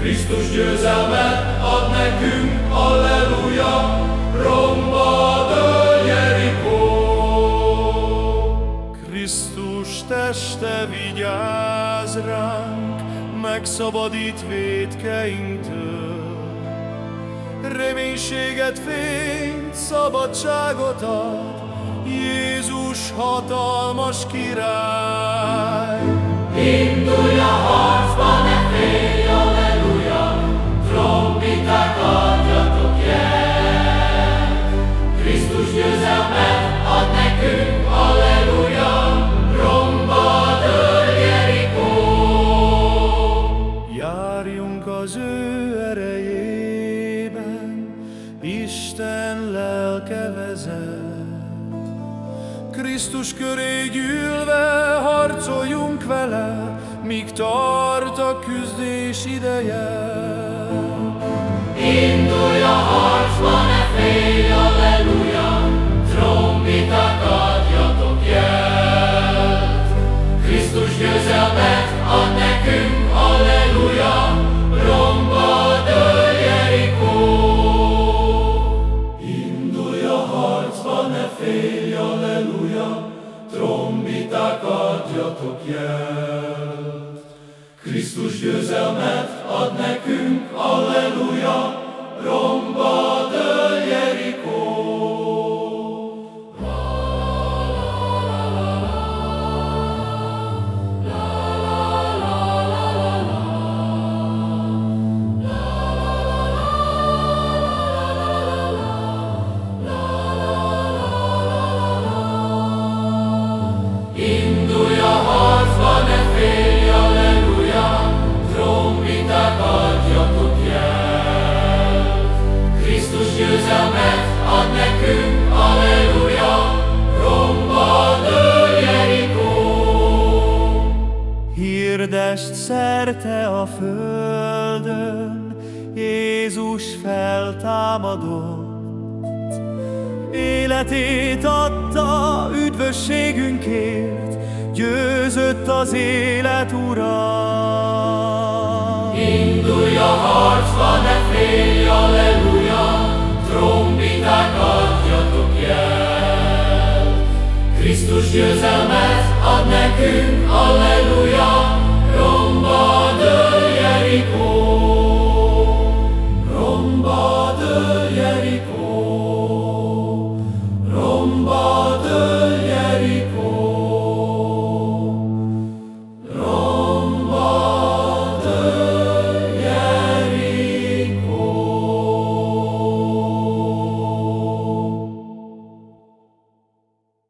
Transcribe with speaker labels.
Speaker 1: Krisztus győzelmet ad nekünk, Alleluja, romba dől Jerikó.
Speaker 2: Krisztus teste vigyáz ránk, megszabadít védkeinktől. Reménységet, fényt, szabadságot ad, Jézus hatalmas király.
Speaker 1: Indulj a harcba, ne
Speaker 2: lelke vezet. Krisztus köré gyűlve harcoljunk vele, míg tart a küzdés ideje.
Speaker 1: Indulj a harcba, ne félj, győzelmet ad nekünk,
Speaker 2: szerte a földön, Jézus feltámadott. Életét adta üdvösségünkért, Győzött az élet ura.
Speaker 1: Indulj a harcba, ne félj, Alleluja, trombiták adjatok jel. Krisztus győzelmet ad nekünk, Alleluja,